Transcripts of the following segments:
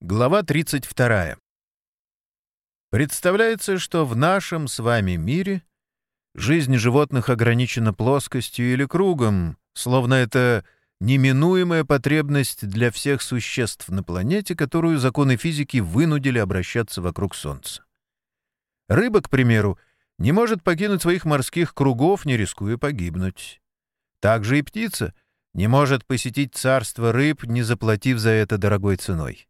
Глава 32. Представляется, что в нашем с вами мире жизнь животных ограничена плоскостью или кругом, словно это неминуемая потребность для всех существ на планете, которую законы физики вынудили обращаться вокруг Солнца. Рыба, к примеру, не может покинуть своих морских кругов, не рискуя погибнуть. Также и птица не может посетить царство рыб, не заплатив за это дорогой ценой.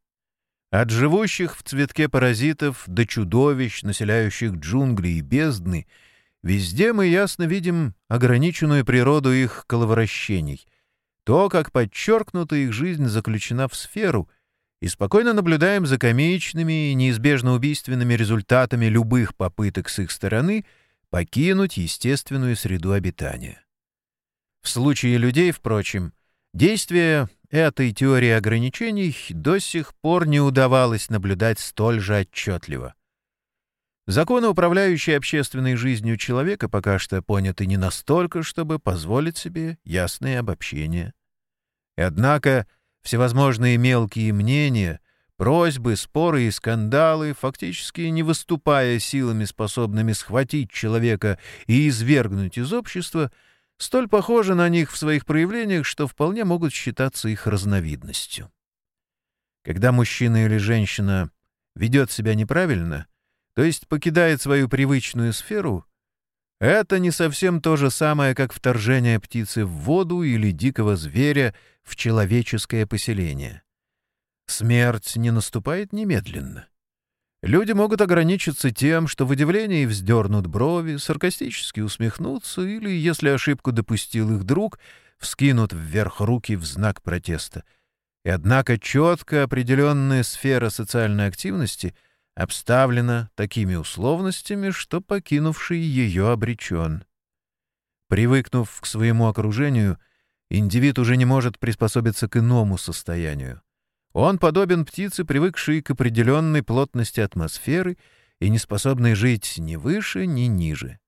От живущих в цветке паразитов до чудовищ, населяющих джунгли и бездны, везде мы ясно видим ограниченную природу их коловращений, то, как подчеркнута их жизнь заключена в сферу, и спокойно наблюдаем за комичными и неизбежно убийственными результатами любых попыток с их стороны покинуть естественную среду обитания. В случае людей, впрочем, действие этой теории ограничений до сих пор не удавалось наблюдать столь же отчетливо. Законы, управляющие общественной жизнью человека, пока что поняты не настолько, чтобы позволить себе ясные обобщения. И однако всевозможные мелкие мнения, просьбы, споры и скандалы, фактически не выступая силами, способными схватить человека и извергнуть из общества — столь похожи на них в своих проявлениях, что вполне могут считаться их разновидностью. Когда мужчина или женщина ведет себя неправильно, то есть покидает свою привычную сферу, это не совсем то же самое, как вторжение птицы в воду или дикого зверя в человеческое поселение. Смерть не наступает немедленно. Люди могут ограничиться тем, что в удивлении вздернут брови, саркастически усмехнутся или, если ошибку допустил их друг, вскинут вверх руки в знак протеста. И однако четко определенная сфера социальной активности обставлена такими условностями, что покинувший ее обречен. Привыкнув к своему окружению, индивид уже не может приспособиться к иному состоянию. Он подобен птице, привыкшей к определенной плотности атмосферы и не способной жить ни выше, ни ниже.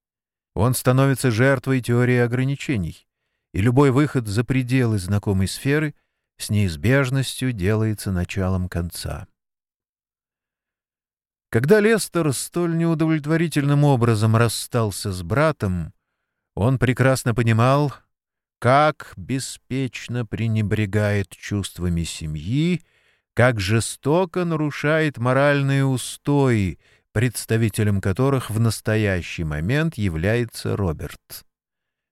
Он становится жертвой теории ограничений, и любой выход за пределы знакомой сферы с неизбежностью делается началом конца. Когда Лестер столь неудовлетворительным образом расстался с братом, он прекрасно понимал, как беспечно пренебрегает чувствами семьи, как жестоко нарушает моральные устои, представителем которых в настоящий момент является Роберт.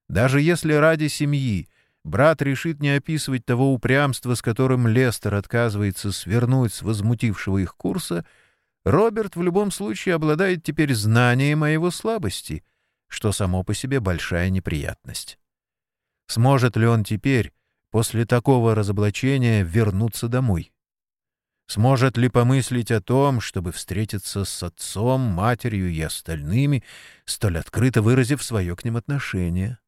Даже если ради семьи брат решит не описывать того упрямства, с которым Лестер отказывается свернуть с возмутившего их курса, Роберт в любом случае обладает теперь знанием о его слабости, что само по себе большая неприятность. Сможет ли он теперь, после такого разоблачения, вернуться домой? Сможет ли помыслить о том, чтобы встретиться с отцом, матерью и остальными, столь открыто выразив свое к ним отношение?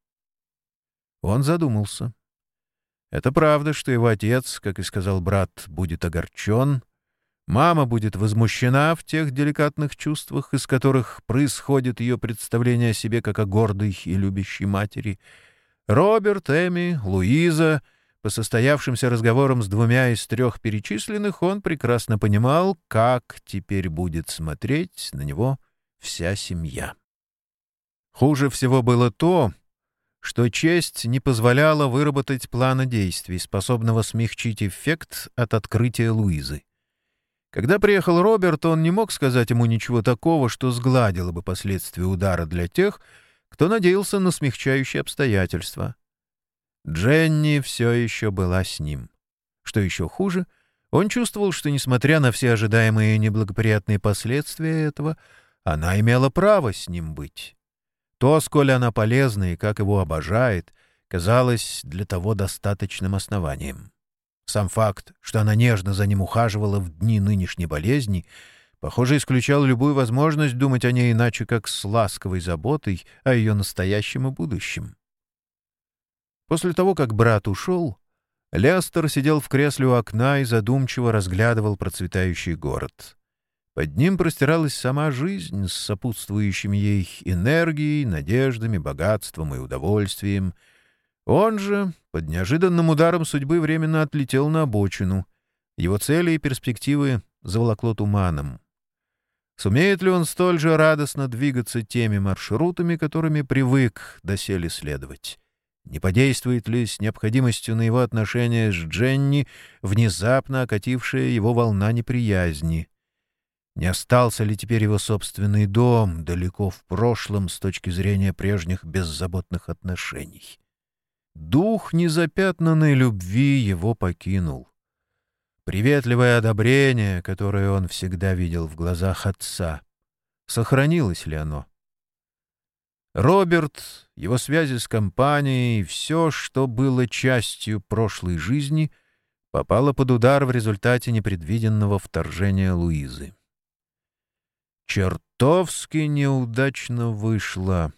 Он задумался. Это правда, что его отец, как и сказал брат, будет огорчен, мама будет возмущена в тех деликатных чувствах, из которых происходит ее представление о себе как о гордой и любящей матери — Роберт, Эми, Луиза. По состоявшимся разговорам с двумя из трех перечисленных он прекрасно понимал, как теперь будет смотреть на него вся семья. Хуже всего было то, что честь не позволяла выработать плана действий, способного смягчить эффект от открытия Луизы. Когда приехал Роберт, он не мог сказать ему ничего такого, что сгладило бы последствия удара для тех, кто надеялся на смягчающие обстоятельства. Дженни все еще была с ним. Что еще хуже, он чувствовал, что, несмотря на все ожидаемые неблагоприятные последствия этого, она имела право с ним быть. То, сколь она полезна и как его обожает, казалось для того достаточным основанием. Сам факт, что она нежно за ним ухаживала в дни нынешней болезни — похоже, исключал любую возможность думать о ней иначе, как с ласковой заботой о ее настоящем и будущем. После того, как брат ушел, Лестер сидел в кресле у окна и задумчиво разглядывал процветающий город. Под ним простиралась сама жизнь с сопутствующими ей энергией, надеждами, богатством и удовольствием. Он же, под неожиданным ударом судьбы, временно отлетел на обочину. Его цели и перспективы заволокло туманом. Сумеет ли он столь же радостно двигаться теми маршрутами, которыми привык доселе следовать? Не подействует ли с необходимостью на его отношения с Дженни внезапно окатившая его волна неприязни? Не остался ли теперь его собственный дом далеко в прошлом с точки зрения прежних беззаботных отношений? Дух незапятнанной любви его покинул. Приветливое одобрение, которое он всегда видел в глазах отца, сохранилось ли оно? Роберт, его связи с компанией, все, что было частью прошлой жизни, попало под удар в результате непредвиденного вторжения Луизы. Чертовски неудачно вышло.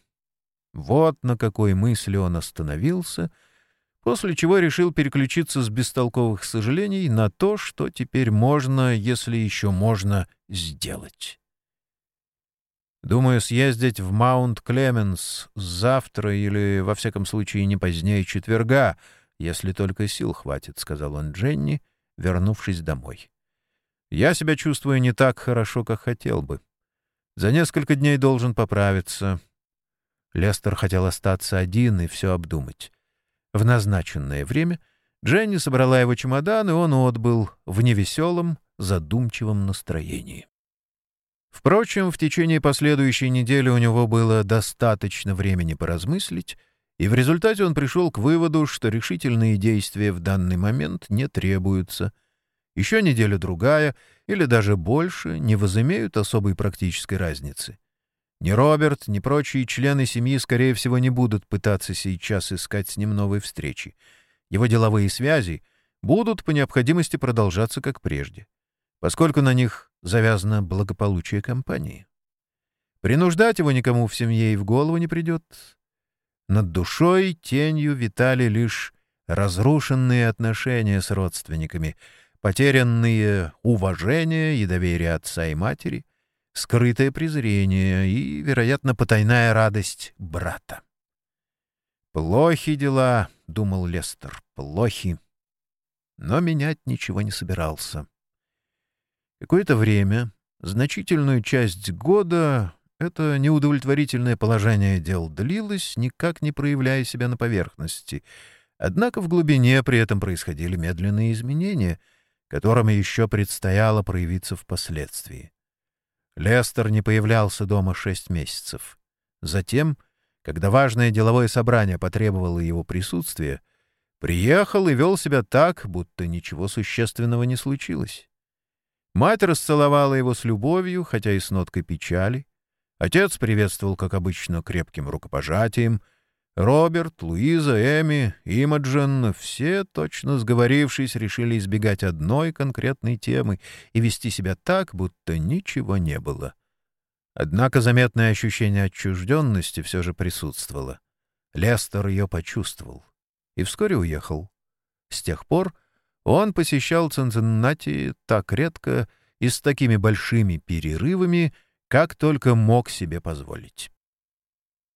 Вот на какой мысли он остановился, после чего решил переключиться с бестолковых сожалений на то, что теперь можно, если еще можно, сделать. Думаю, съездить в Маунт Клеменс завтра или, во всяком случае, не позднее четверга, если только сил хватит, — сказал он Дженни, вернувшись домой. Я себя чувствую не так хорошо, как хотел бы. За несколько дней должен поправиться. Лестер хотел остаться один и все обдумать. В назначенное время Дженни собрала его чемодан, и он отбыл в невеселом, задумчивом настроении. Впрочем, в течение последующей недели у него было достаточно времени поразмыслить, и в результате он пришел к выводу, что решительные действия в данный момент не требуются — еще неделя-другая или даже больше не возымеют особой практической разницы. Ни Роберт, ни прочие члены семьи, скорее всего, не будут пытаться сейчас искать с ним новой встречи. Его деловые связи будут по необходимости продолжаться как прежде, поскольку на них завязано благополучие компании. Принуждать его никому в семье и в голову не придет. Над душой тенью витали лишь разрушенные отношения с родственниками — потерянные уважение и доверие отца и матери, скрытое презрение и, вероятно, потайная радость брата. «Плохи дела», — думал Лестер, — «плохи». Но менять ничего не собирался. Какое-то время, значительную часть года, это неудовлетворительное положение дел длилось, никак не проявляя себя на поверхности. Однако в глубине при этом происходили медленные изменения — которым еще предстояло проявиться впоследствии. Лестер не появлялся дома шесть месяцев. Затем, когда важное деловое собрание потребовало его присутствия, приехал и вел себя так, будто ничего существенного не случилось. Мать расцеловала его с любовью, хотя и с ноткой печали. Отец приветствовал, как обычно, крепким рукопожатием — Роберт, Луиза, Эми, Имаджен — все, точно сговорившись, решили избегать одной конкретной темы и вести себя так, будто ничего не было. Однако заметное ощущение отчужденности все же присутствовало. Лестер ее почувствовал и вскоре уехал. С тех пор он посещал Цинциннати так редко и с такими большими перерывами, как только мог себе позволить.